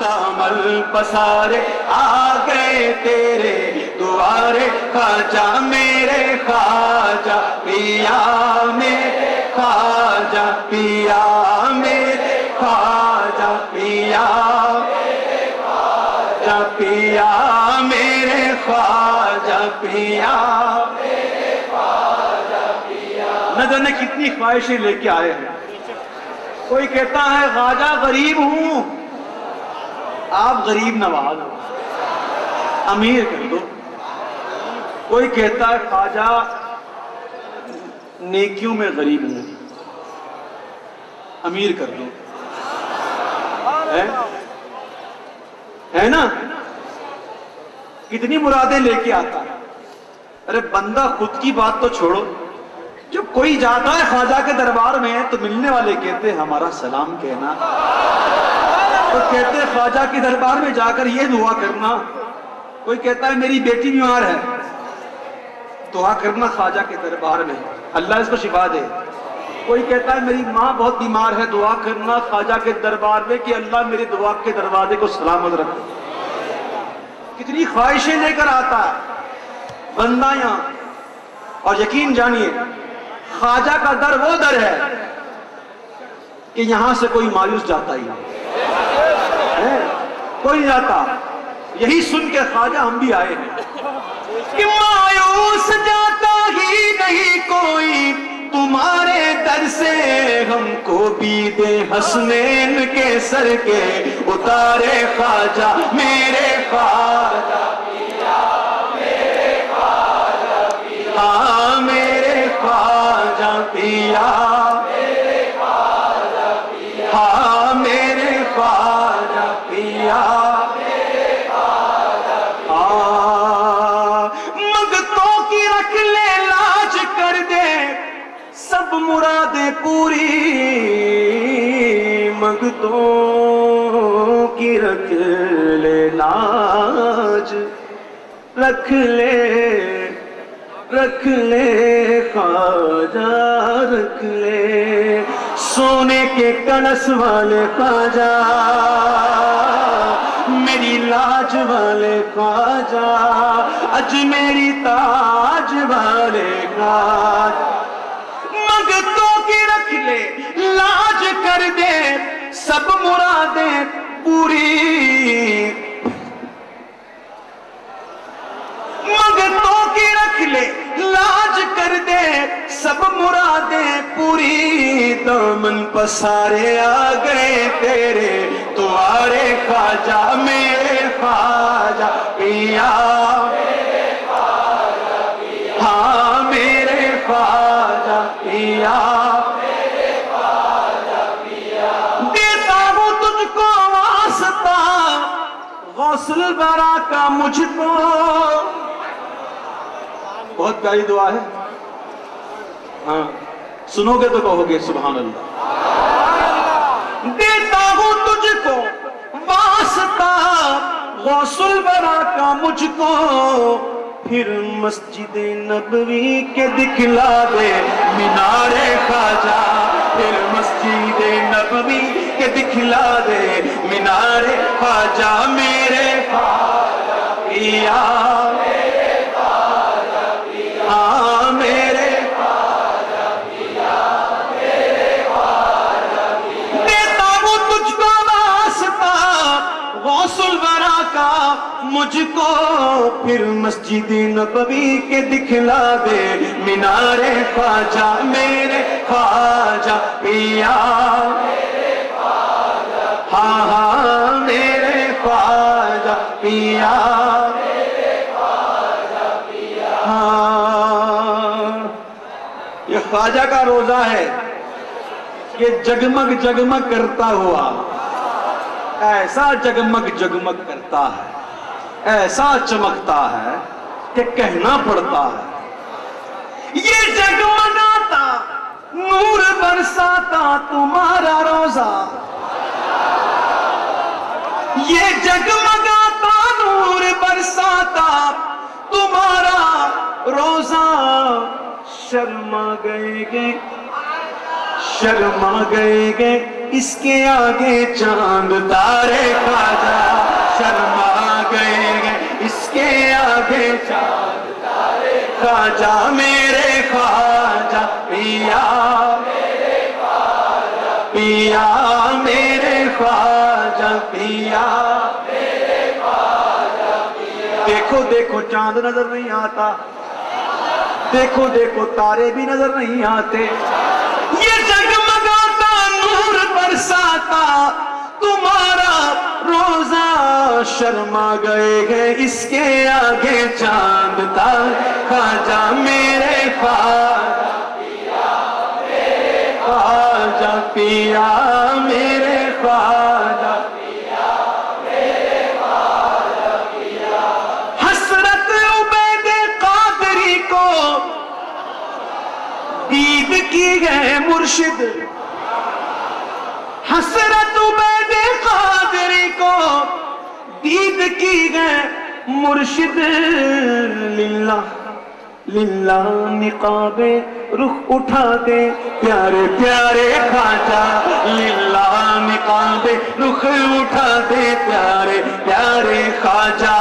دامل پسارے آ گئے تیرے دوارے، خواجہ میرے، خواجہ پیا میرے، خواجہ پیا میرے، خواجہ پیا خواجہ پیا میرے، خواجہ پیا نہ جانے کتنی خواہشیں لے کے آئے ہیں۔ کوئی کہتا ہے خواجہ غریب ہوں، آپ غریب نواز ہو۔ امیر کر دو۔ کوئی کہتا ہے خواجہ نیکیوں میں غریب ہوں امیر کر دو۔ ہے نا؟ کتنی مرادیں لے کے آتا ہے۔ ارے بندہ خود کی بات تو چھوڑو۔ جب کوئی جاتا ہے خواجہ کے دربار میں تو ملنے والے کہتے ہیں، ہمارا سلام کہنا۔ تو کہتے ہیں، خواجہ کے دربار میں جا کر یہ دعا کرنا۔ کوئی کہتا ہے، میری بیٹی بیمار ہے۔ دعا کرنا خواجہ کے دربار میں۔ اللہ اس کو شفا دے۔ کوئی کہتا ہے، میری ماں بہت بیمار ہے۔ دعا کرنا خواجہ کے دربار میں کہ اللہ میری دعا کے دروازے کو سلامت رکھے۔ کتنی خواہشیں لے کر آتا ہے۔ بندہ یہاں اور یقین جانیے خواجہ کا در وہ در ہے کہ یہاں سے کوئی مایوس جاتا ہی ہے؟ کوئی نہیں جاتا یہی سن کے خواجہ ہم بھی آئے ہیں۔ کہ مایوس جاتا ہی نہیں کوئی۔ تمہارے در سے ہم کو بھی دے حسنین کے سر کے اتارے خواجہ، میرے مرادیں پوری مگتوں کی رکھ لے لاج، رکھ لے رکھ لے، خواجہ، رکھ لے۔ سونے کے کنس والے خواجہ، میری لاج والے خواجہ، اج میری تاج والے خواجہ۔ مگتوں کی رکھ لے، لاج کر دے، سب مرادیں پوری۔ مگتوں کی رکھ لے، لاج کر دے، سب مرادیں پوری۔ دامن پسارے آ گئے تیرے دوارے خواجہ، میرے خواجہ، پیا غسل برا کا مجھ کو۔ بہت پیاری دعا ہے۔ ہاں سنو گے تو کہو گے سبحان اللہ دیتا ہوں تجھ کو واسطہ، غسل برا کا مجھ کو۔ پھر مسجد نبوی کے دکھلا دے مینار خواجہ پھر مسجد نبوی کے دکھلا دے مینار خواجہ میرے خواجہ پیا ہاں میرے دیتا ہوں تجھ کو واسطہ غسل برا کا، مجھ کو پھر مسجد نبوی کے دکھلا دے مینار خواجہ میرے خواجہ پیا۔ یہ کا روزہ ہے یہ جگمگ جگمگ کرتا ہوا، ایسا جگمگ جگمگ کرتا ہے، ایسا چمکتا ہے کہ کہنا پڑتا ہے۔ یہ جگمگاتا، نور برساتا تمہارا روزہ۔ یہ جگمگاتا شرما گئے گے، شرما گئے گے، اس کے آگے چاند تارے خواجہ شرما گئے اس کے آگے چاند تارے خواجہ، میرے خواجہ، پیا پیا، میرے خواجہ، پیا۔ دیکھو دیکھو، چاند نظر نہیں آتا۔ دیکھو دیکھو، تارے بھی نظر نہیں آتے۔ یہ جگمگاتا، نور برساتا، تمہارا روزہ شرما گئے گئے اس کے آگے چاند تار خواجہ میرے خواجہ خواجہ پیا۔ ہے مرشد۔ حسرت عبید قادری کو دید کی ہے مرشد۔ للہ للہ نقاب رخ اٹھا دے۔ پیارے پیارے خواجہ، للہ نقاب رخ اٹھا دے۔ پیارے پیارے خواجہ۔